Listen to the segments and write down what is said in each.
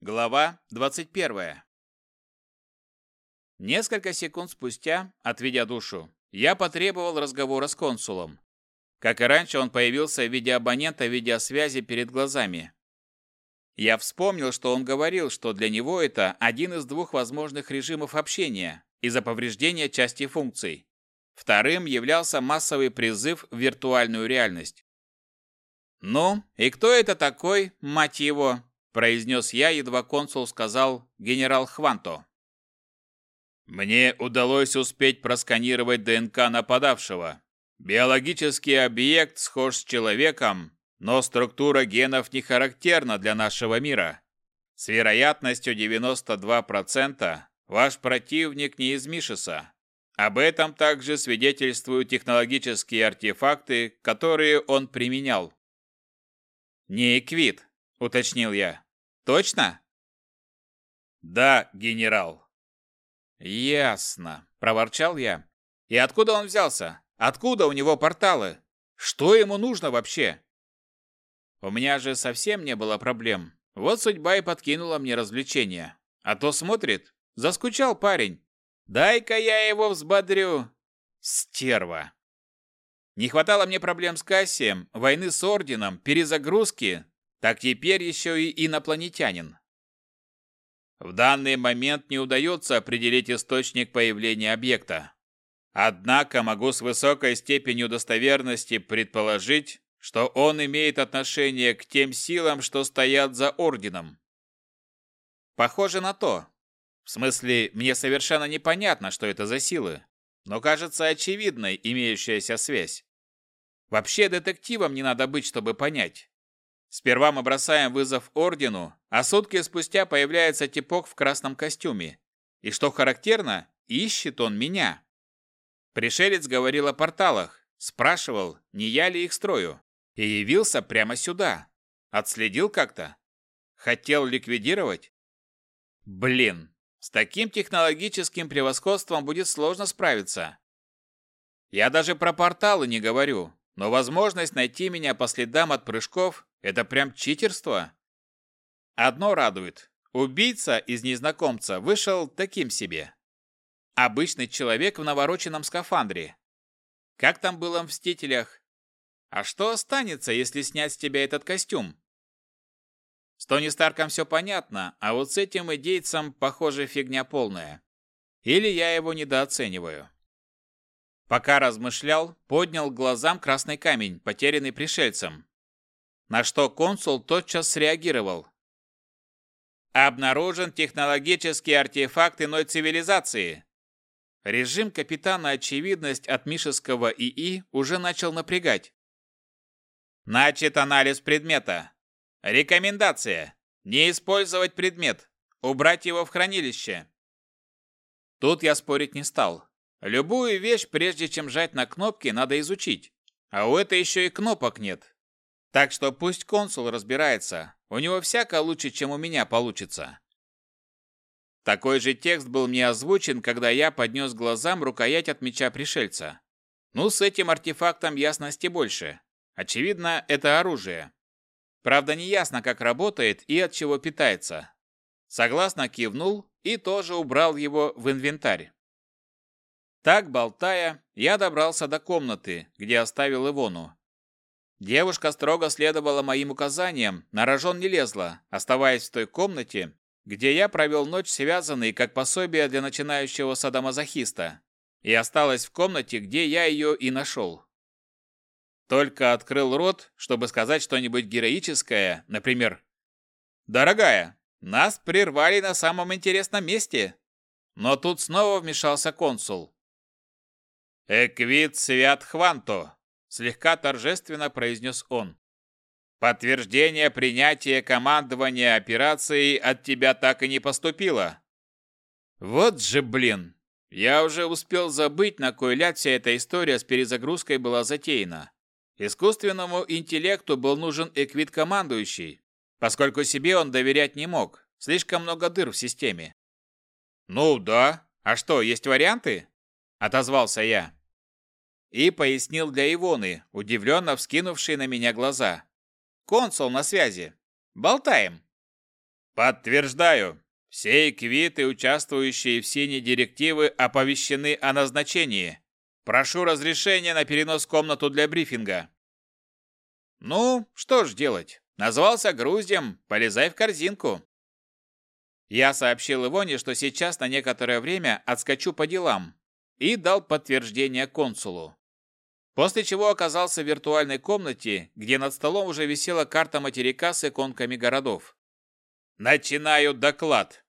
Глава 21. Несколько секунд спустя, отведя душу, я потребовал разговора с консулом. Как и раньше, он появился в виде абонента видеосвязи перед глазами. Я вспомнил, что он говорил, что для него это один из двух возможных режимов общения из-за повреждения части функций. Вторым являлся массовый призыв в виртуальную реальность. «Ну, и кто это такой, мать его?» – произнес я, едва консул сказал «генерал Хванто». «Мне удалось успеть просканировать ДНК нападавшего. Биологический объект схож с человеком, но структура генов не характерна для нашего мира. С вероятностью 92% ваш противник не из Мишеса. Об этом также свидетельствуют технологические артефакты, которые он применял. «Не Эквит», — уточнил я. «Точно?» «Да, генерал». «Ясно», — проворчал я. «И откуда он взялся? Откуда у него порталы? Что ему нужно вообще?» У меня же совсем не было проблем. Вот судьба и подкинула мне развлечения. А то смотрит, заскучал парень. Дай-ка я его взбодрю. Стерва. Не хватало мне проблем с Кассием, войны с Орденом, перезагрузки. Так теперь еще и инопланетянин. В данный момент не удается определить источник появления объекта. Однако могу с высокой степенью достоверности предположить, что он имеет отношение к тем силам, что стоят за орденом. Похоже на то. В смысле, мне совершенно непонятно, что это за силы, но кажется очевидной имеющаяся связь. Вообще детективом не надо быть, чтобы понять. Сперва мы бросаем вызов ордену, а сутки спустя появляется типок в красном костюме. И что характерно, ищет он меня. Пришелец говорил о порталах, спрашивал, не я ли их строю и явился прямо сюда. Отследил как-то? Хотел ликвидировать? Блин, с таким технологическим превосходством будет сложно справиться. Я даже про порталы не говорю, но возможность найти меня по следам от прыжков – это прям читерство. Одно радует. Убийца из незнакомца вышел таким себе. Обычный человек в навороченном скафандре. Как там было в «Мстителях»? А что останется, если снять с тебя этот костюм? С Тони Старком все понятно, а вот с этим идейцем, похоже, фигня полная. Или я его недооцениваю. Пока размышлял, поднял глазам красный камень, потерянный пришельцем. На что консул тотчас среагировал. Обнаружен технологический артефакт иной цивилизации. Режим капитана очевидность от Мишеского ИИ уже начал напрягать. Начат анализ предмета. Рекомендация. Не использовать предмет. Убрать его в хранилище. Тут я спорить не стал. Любую вещь, прежде чем жать на кнопки, надо изучить. А у этой еще и кнопок нет. Так что пусть консул разбирается. У него всяко лучше, чем у меня получится. Такой же текст был мне озвучен, когда я поднес глазам рукоять от меча пришельца. Ну, с этим артефактом ясности больше. Очевидно, это оружие. Правда, не ясно, как работает и от чего питается. Согласно кивнул и тоже убрал его в инвентарь. Так, болтая, я добрался до комнаты, где оставил Ивону. Девушка строго следовала моим указаниям, на рожон не лезла, оставаясь в той комнате, где я провел ночь связанный как пособие для начинающего садомазохиста, и осталась в комнате, где я ее и нашел. Только открыл рот, чтобы сказать что-нибудь героическое, например, «Дорогая, нас прервали на самом интересном месте!» Но тут снова вмешался консул. «Эквит свят хванто», — слегка торжественно произнес он. «Подтверждение принятия командования операцией от тебя так и не поступило». «Вот же блин! Я уже успел забыть, на кой ляд вся эта история с перезагрузкой была затеяна. Искусственному интеллекту был нужен эквит-командующий, поскольку себе он доверять не мог. Слишком много дыр в системе. «Ну да. А что, есть варианты?» – отозвался я. И пояснил для Ивоны, удивленно вскинувшей на меня глаза. «Консул на связи. Болтаем». Подтверждаю. Все эквиты, участвующие в синей директивы, оповещены о назначении. Прошу разрешения на перенос в комнату для брифинга. Ну, что ж делать? Назвался груздем, полезай в корзинку. Я сообщил Ивоне, что сейчас на некоторое время отскочу по делам, и дал подтверждение консулу. После чего оказался в виртуальной комнате, где над столом уже висела карта материка с иконками городов. Начинаю доклад.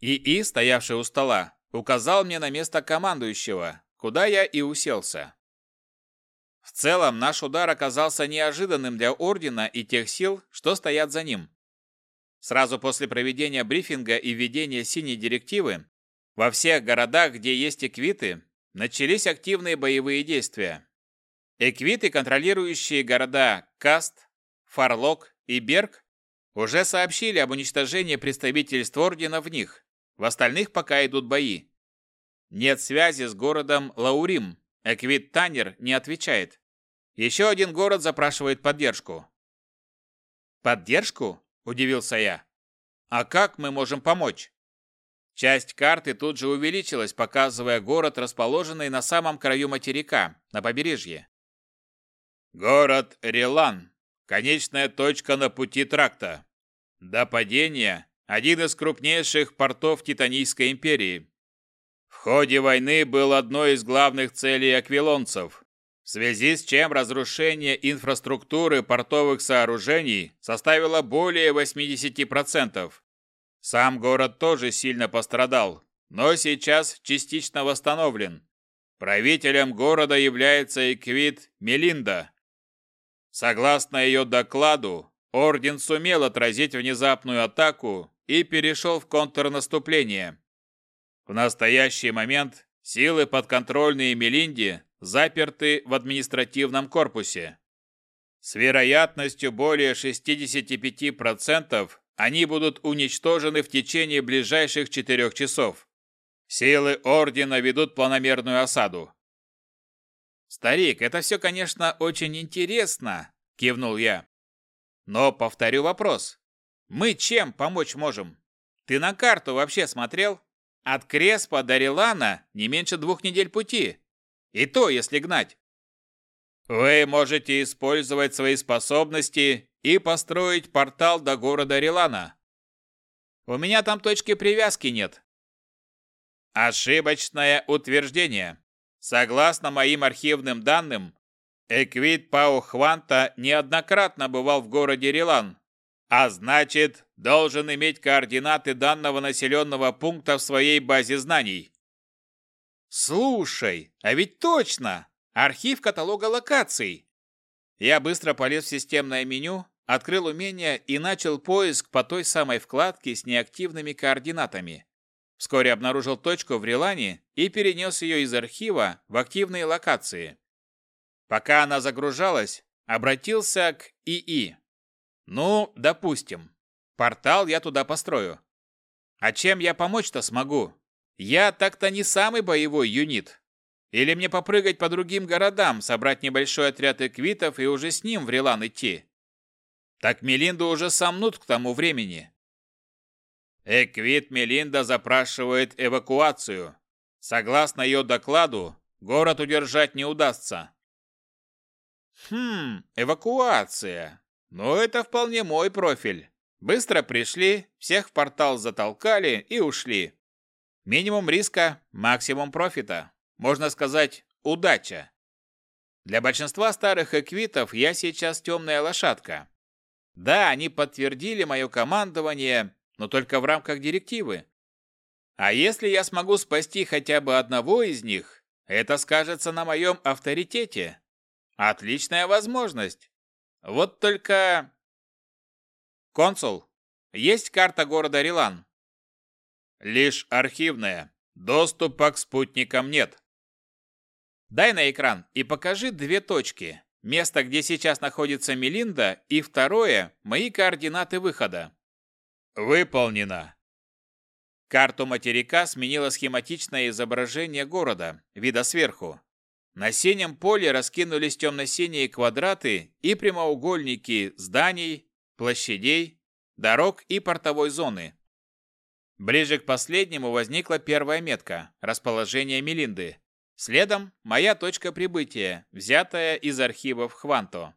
ИИ, стоявший у стола, указал мне на место командующего, куда я и уселся. В целом, наш удар оказался неожиданным для Ордена и тех сил, что стоят за ним. Сразу после проведения брифинга и введения синей директивы, во всех городах, где есть эквиты, начались активные боевые действия. Эквиты, контролирующие города Каст, Фарлок и Берг, уже сообщили об уничтожении представительств Ордена в них. В остальных пока идут бои. Нет связи с городом Лаурим. Эквит Танер не отвечает. Еще один город запрашивает поддержку. «Поддержку?» – удивился я. «А как мы можем помочь?» Часть карты тут же увеличилась, показывая город, расположенный на самом краю материка, на побережье. Город Релан. Конечная точка на пути тракта. До падения один из крупнейших портов Титанийской империи. В ходе войны был одной из главных целей аквилонцев, в связи с чем разрушение инфраструктуры портовых сооружений составило более 80%. Сам город тоже сильно пострадал, но сейчас частично восстановлен. Правителем города является Эквит Мелинда. Согласно ее докладу, Орден сумел отразить внезапную атаку и перешел в контрнаступление. В настоящий момент силы, подконтрольные Мелинде, заперты в административном корпусе. С вероятностью более 65% они будут уничтожены в течение ближайших четырех часов. Силы Ордена ведут планомерную осаду. «Старик, это все, конечно, очень интересно», – кивнул я. Но повторю вопрос. Мы чем помочь можем? Ты на карту вообще смотрел? От Креспа до Рилана не меньше двух недель пути. И то, если гнать. Вы можете использовать свои способности и построить портал до города Рилана. У меня там точки привязки нет. Ошибочное утверждение. Согласно моим архивным данным, Эквит Пау Хванта неоднократно бывал в городе Рилан, а значит, должен иметь координаты данного населенного пункта в своей базе знаний. Слушай, а ведь точно! Архив каталога локаций. Я быстро полез в системное меню, открыл умение и начал поиск по той самой вкладке с неактивными координатами. Вскоре обнаружил точку в Рилане и перенес ее из архива в активные локации. Пока она загружалась, обратился к ИИ. Ну, допустим. Портал я туда построю. А чем я помочь-то смогу? Я так-то не самый боевой юнит. Или мне попрыгать по другим городам, собрать небольшой отряд эквитов и уже с ним в Релан идти? Так Мелинду уже сомнут к тому времени. Эквит Мелинда запрашивает эвакуацию. Согласно ее докладу, город удержать не удастся. Хм, эвакуация. Ну, это вполне мой профиль. Быстро пришли, всех в портал затолкали и ушли. Минимум риска, максимум профита. Можно сказать, удача. Для большинства старых эквитов я сейчас темная лошадка. Да, они подтвердили мое командование, но только в рамках директивы. А если я смогу спасти хотя бы одного из них, это скажется на моем авторитете. Отличная возможность. Вот только... Консул, есть карта города Рилан? Лишь архивная. Доступа к спутникам нет. Дай на экран и покажи две точки. Место, где сейчас находится Мелинда, и второе – мои координаты выхода. Выполнено. Карту материка сменило схематичное изображение города, вида сверху. На синем поле раскинулись темно-синие квадраты и прямоугольники зданий, площадей, дорог и портовой зоны. Ближе к последнему возникла первая метка – расположение Мелинды. Следом – моя точка прибытия, взятая из архивов Хванто.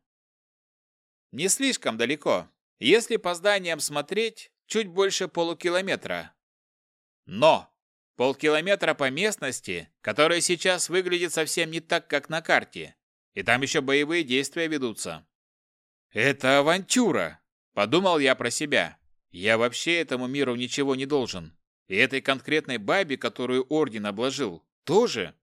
Не слишком далеко. Если по зданиям смотреть, чуть больше полукилометра. Но полкилометра по местности, которая сейчас выглядит совсем не так, как на карте. И там еще боевые действия ведутся. Это авантюра, подумал я про себя. Я вообще этому миру ничего не должен. И этой конкретной бабе, которую Орден обложил, тоже.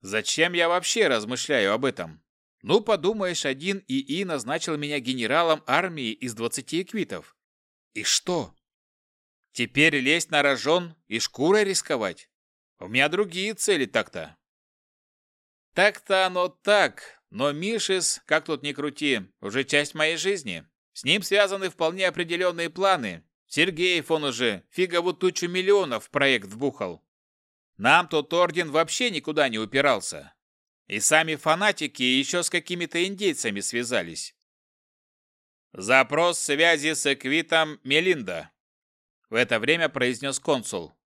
Зачем я вообще размышляю об этом? Ну, подумаешь, один ИИ назначил меня генералом армии из 20 эквитов. И что? Теперь лезть на рожон и шкурой рисковать? У меня другие цели так-то. Так-то оно так, но Мишес, как тут ни крути, уже часть моей жизни. С ним связаны вполне определенные планы. Сергеев он уже фигову тучу миллионов в проект вбухал. Нам тот орден вообще никуда не упирался. И сами фанатики еще с какими-то индейцами связались. Запрос связи с Эквитом Мелинда. В это время произнес консул.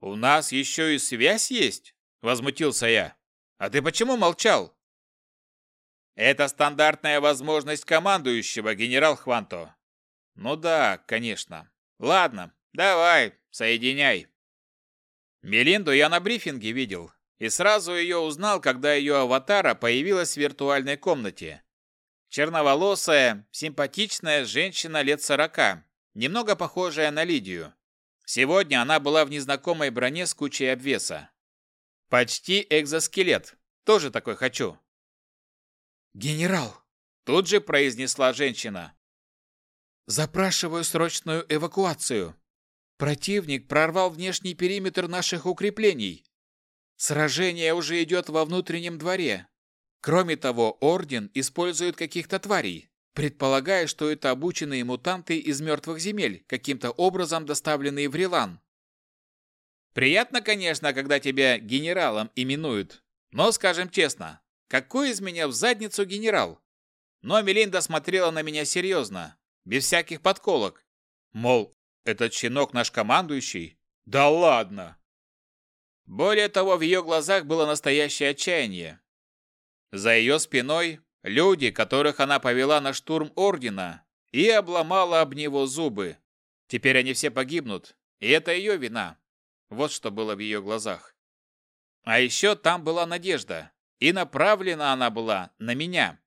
«У нас еще и связь есть?» – возмутился я. «А ты почему молчал?» Это стандартная возможность командующего, генерал Хванто. Ну да, конечно. Ладно, давай, соединяй. Мелинду я на брифинге видел, и сразу ее узнал, когда ее аватара появилась в виртуальной комнате. Черноволосая, симпатичная женщина лет сорока, немного похожая на Лидию. Сегодня она была в незнакомой броне с кучей обвеса. Почти экзоскелет. Тоже такой хочу. «Генерал!» – тут же произнесла женщина. «Запрашиваю срочную эвакуацию. Противник прорвал внешний периметр наших укреплений. Сражение уже идет во внутреннем дворе. Кроме того, Орден использует каких-то тварей, предполагая, что это обученные мутанты из мертвых земель, каким-то образом доставленные в Рилан. Приятно, конечно, когда тебя генералом именуют, но, скажем честно, какой из меня в задницу генерал? Но Мелинда смотрела на меня серьезно, без всяких подколок. Мол, этот щенок наш командующий? Да ладно! Более того, в ее глазах было настоящее отчаяние. За ее спиной люди, которых она повела на штурм Ордена и обломала об него зубы. Теперь они все погибнут, и это ее вина. Вот что было в ее глазах. А еще там была надежда. И направлена она была на меня.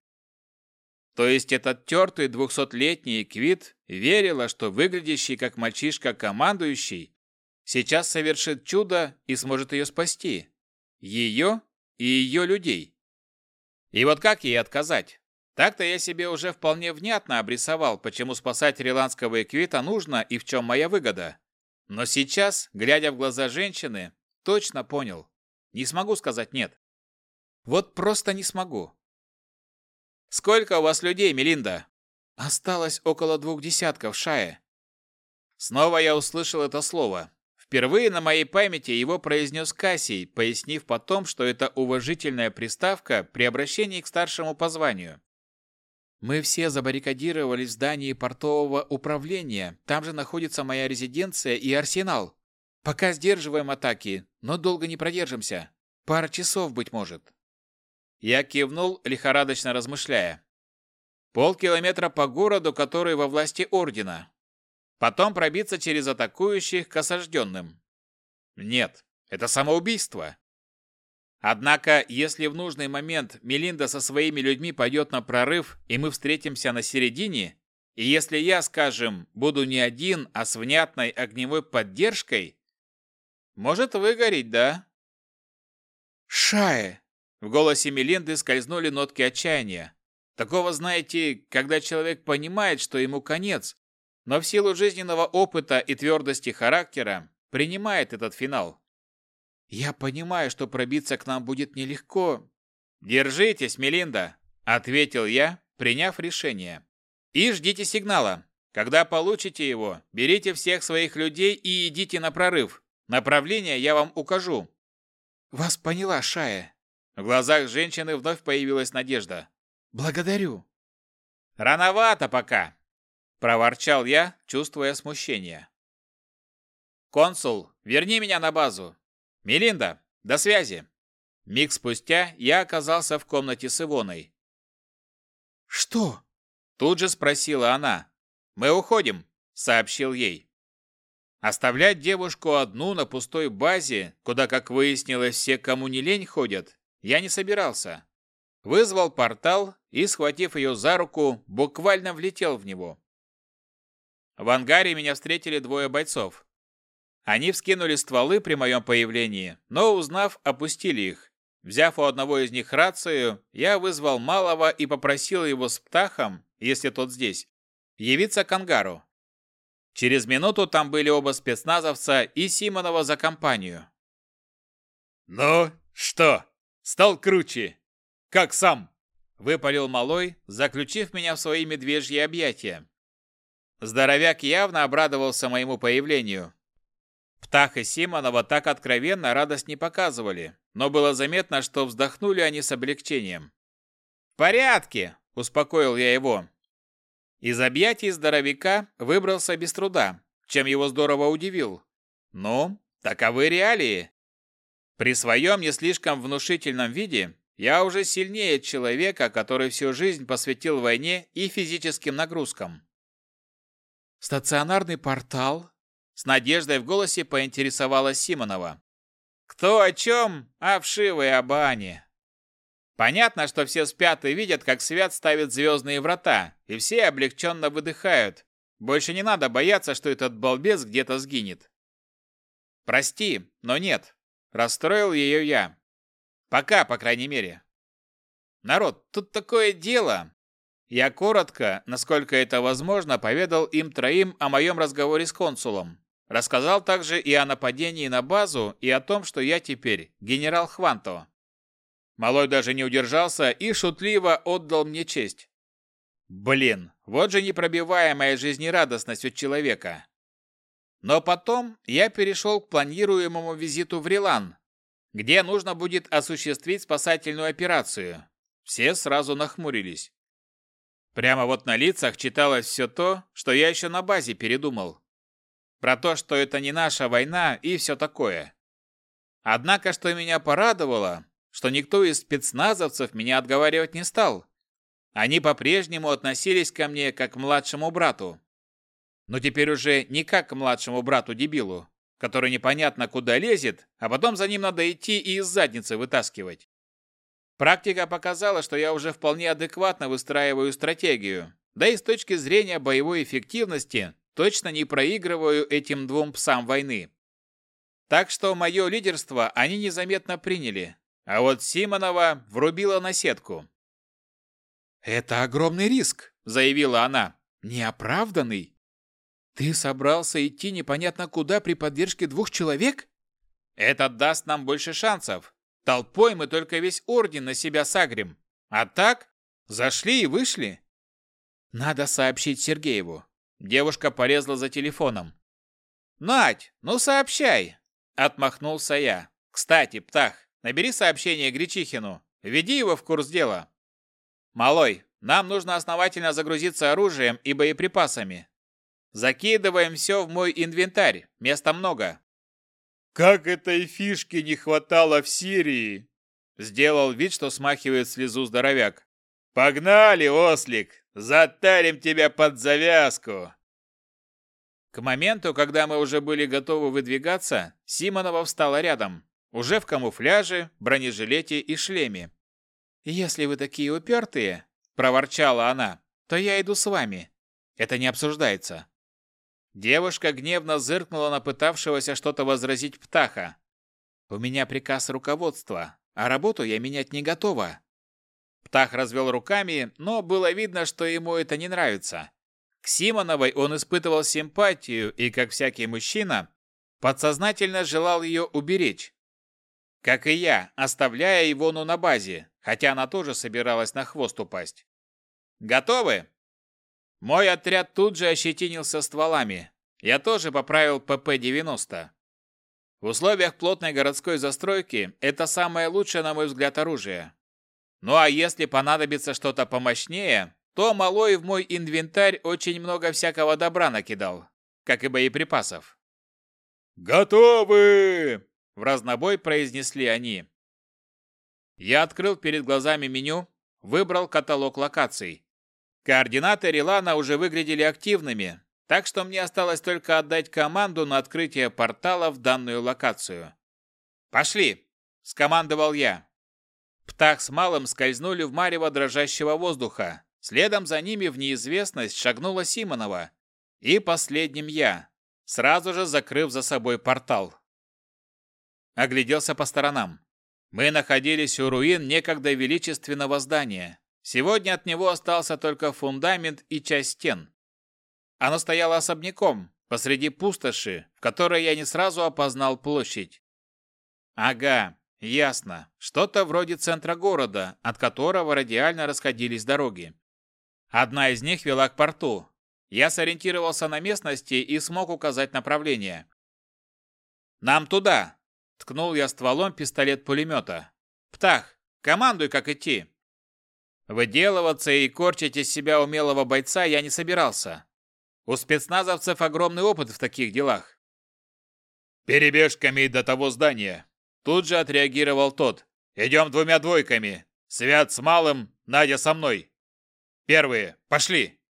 То есть этот тертый двухсотлетний Квит верила, что выглядящий как мальчишка командующий сейчас совершит чудо и сможет ее спасти. Ее и ее людей. И вот как ей отказать? Так-то я себе уже вполне внятно обрисовал, почему спасать риландского Эквита нужно и в чем моя выгода. Но сейчас, глядя в глаза женщины, точно понял. Не смогу сказать «нет». Вот просто не смогу. Сколько у вас людей, Мелинда? Осталось около двух десятков, Шая. Снова я услышал это слово. Впервые на моей памяти его произнес Кассий, пояснив потом, что это уважительная приставка при обращении к старшему по званию. Мы все забаррикадировались в здании портового управления. Там же находится моя резиденция и арсенал. Пока сдерживаем атаки, но долго не продержимся. Пара часов, быть может. Я кивнул, лихорадочно размышляя. Полкилометра по городу, который во власти Ордена. Потом пробиться через атакующих к осажденным. Нет, это самоубийство. Однако, если в нужный момент Мелинда со своими людьми пойдет на прорыв, и мы встретимся на середине, и если я, скажем, буду не один, а с внятной огневой поддержкой, может выгореть, да? Шае, в голосе Мелинды скользнули нотки отчаяния. Такого, знаете, когда человек понимает, что ему конец, но в силу жизненного опыта и твердости характера принимает этот финал. «Я понимаю, что пробиться к нам будет нелегко». «Держитесь, Мелинда», — ответил я, приняв решение. «И ждите сигнала. Когда получите его, берите всех своих людей и идите на прорыв. Направление я вам укажу». «Вас поняла, Шая», в глазах женщины вновь появилась надежда. «Благодарю». «Рановато пока». Проворчал я, чувствуя смущение. «Консул, верни меня на базу! Мелинда, до связи!» Миг спустя я оказался в комнате с Ивоной. «Что?» Тут же спросила она. «Мы уходим», — сообщил ей. Оставлять девушку одну на пустой базе, куда, как выяснилось, все, кому не лень, ходят, я не собирался. Вызвал портал и, схватив ее за руку, буквально влетел в него. В ангаре меня встретили двое бойцов. Они вскинули стволы при моем появлении, но, узнав, опустили их. Взяв у одного из них рацию, я вызвал малого и попросил его с птахом, если тот здесь, явиться к ангару. Через минуту там были оба спецназовца и Симонова за компанию. «Ну, что, стал круче? Как сам?» – выпалил малой, заключив меня в свои медвежьи объятия. Здоровяк явно обрадовался моему появлению. Птах и Симонова так откровенно радость не показывали, но было заметно, что вздохнули они с облегчением. «В порядке!» – успокоил я его. Из объятий здоровяка выбрался без труда, чем его здорово удивил. Ну, таковы реалии. При своем не слишком внушительном виде я уже сильнее человека, который всю жизнь посвятил войне и физическим нагрузкам. «Стационарный портал?» С надеждой в голосе поинтересовалась Симонова. «Кто о чем? А вшивые об Ане!» Понятно, что все спят и видят, как Свят ставит звездные врата, и все облегченно выдыхают. Больше не надо бояться, что этот балбес где-то сгинет. Прости, но нет. Расстроил ее я. Пока, по крайней мере. Народ, тут такое дело. Я коротко, насколько это возможно, поведал им троим о моем разговоре с консулом. Рассказал также и о нападении на базу, и о том, что я теперь генерал Хванто. Малой даже не удержался и шутливо отдал мне честь. Блин, вот же непробиваемая жизнерадостность у человека. Но потом я перешел к планируемому визиту в Рилан, где нужно будет осуществить спасательную операцию. Все сразу нахмурились. Прямо вот на лицах читалось все то, что я еще на базе передумал. Про то, что это не наша война и все такое. Однако, что меня порадовало, что никто из спецназовцев меня отговаривать не стал. Они по-прежнему относились ко мне как к младшему брату. Но теперь уже не как к младшему брату-дебилу, который непонятно куда лезет, а потом за ним надо идти и из задницы вытаскивать. Практика показала, что я уже вполне адекватно выстраиваю стратегию, да и с точки зрения боевой эффективности точно не проигрываю этим двум псам войны. Так что мое лидерство они незаметно приняли, а вот Симонова врубила на сетку. «Это огромный риск», — заявила она. «Неоправданный. Ты собрался идти непонятно куда при поддержке двух человек?» «Это даст нам больше шансов. Толпой мы только весь орден на себя сагрим. А так, зашли и вышли». «Надо сообщить Сергееву». Девушка полезла за телефоном. «Надь, ну сообщай!» — отмахнулся я. «Кстати, Птах, Набери сообщение Гречихину. Введи его в курс дела. Малой, нам нужно основательно загрузиться оружием и боеприпасами. Закидываем все в мой инвентарь. Места много. Как этой фишки не хватало в Сирии? Сделал вид, что смахивает слезу здоровяк. Погнали, ослик! Затарим тебя под завязку! К моменту, когда мы уже были готовы выдвигаться, Симонова встала рядом. Уже в камуфляже, бронежилете и шлеме. «Если вы такие упертые», – проворчала она, – «то я иду с вами. Это не обсуждается». Девушка гневно зыркнула на пытавшегося что-то возразить птаха. «У меня приказ руководства, а работу я менять не готова». Птах развел руками, но было видно, что ему это не нравится. К Симоновой он испытывал симпатию и, как всякий мужчина, подсознательно желал ее уберечь. Как и я, оставляя Ивону на базе, хотя она тоже собиралась на хвост упасть. «Готовы?» Мой отряд тут же ощетинился стволами. Я тоже поправил ПП-90. В условиях плотной городской застройки это самое лучшее, на мой взгляд, оружие. Ну а если понадобится что-то помощнее, то малой в мой инвентарь очень много всякого добра накидал, как и боеприпасов. «Готовы!» – в разнобой произнесли они. Я открыл перед глазами меню, выбрал каталог локаций. Координаты Рилана уже выглядели активными, так что мне осталось только отдать команду на открытие портала в данную локацию. «Пошли!» – скомандовал я. Птах с малым скользнули в марево дрожащего воздуха. Следом за ними в неизвестность шагнула Симонова. И последним я, сразу же закрыв за собой портал. Огляделся по сторонам. Мы находились у руин некогда величественного здания. Сегодня от него остался только фундамент и часть стен. Оно стояло особняком, посреди пустоши, в которой я не сразу опознал площадь. Ага, Ясно. Что-то вроде центра города, от которого радиально расходились дороги. Одна из них вела к порту. Я сориентировался на местности и смог указать направление. «Нам туда!» – ткнул я стволом пистолет-пулемета. «Птах, командуй, как идти!» Выделываться и корчить из себя умелого бойца я не собирался. У спецназовцев огромный опыт в таких делах. «Перебежками до того здания!» Тут же отреагировал тот. «Идем двумя двойками. Свят с малым, Надя со мной. Первые, пошли!»